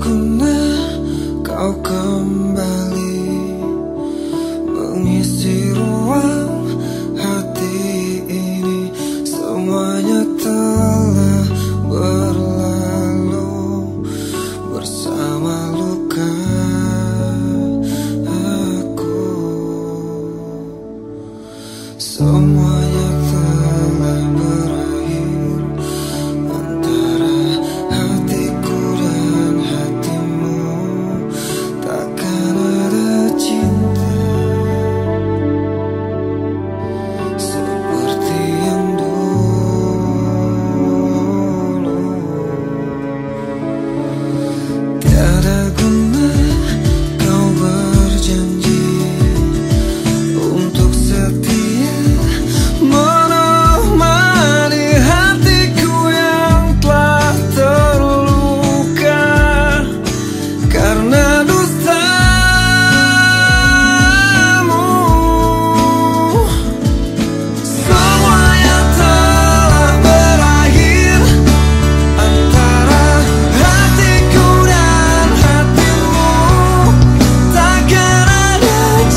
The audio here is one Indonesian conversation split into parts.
guna kau kembali Mengisi ruang hati ini. Semuanya telah berlalu Bersama luka aku. Semuanya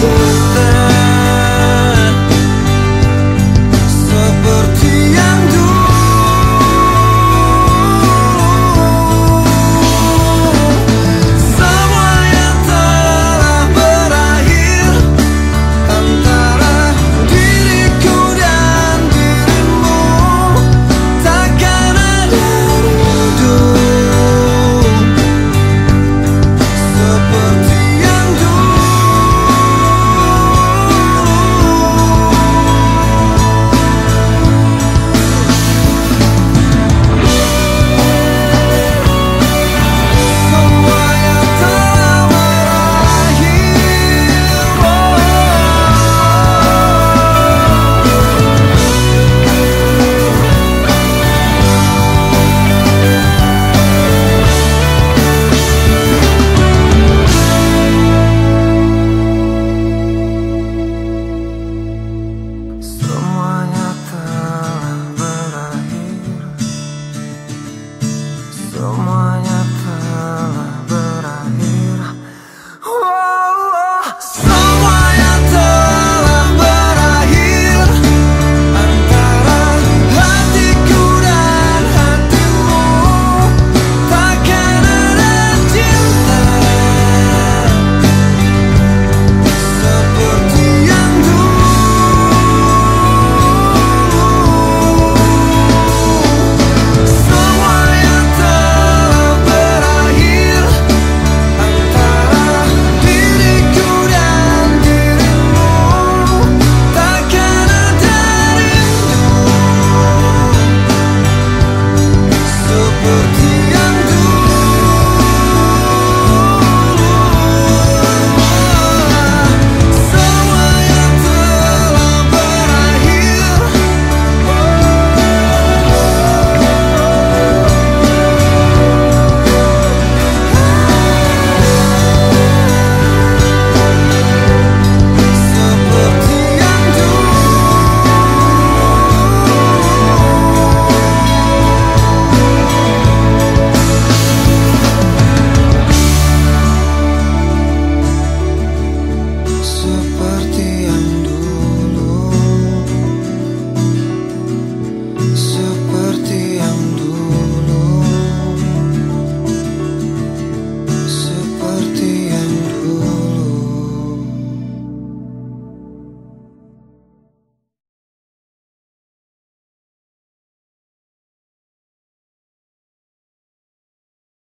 sun.